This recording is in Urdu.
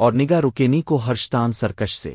اور نگاہ رکینی کو ہرشتان سرکش سے۔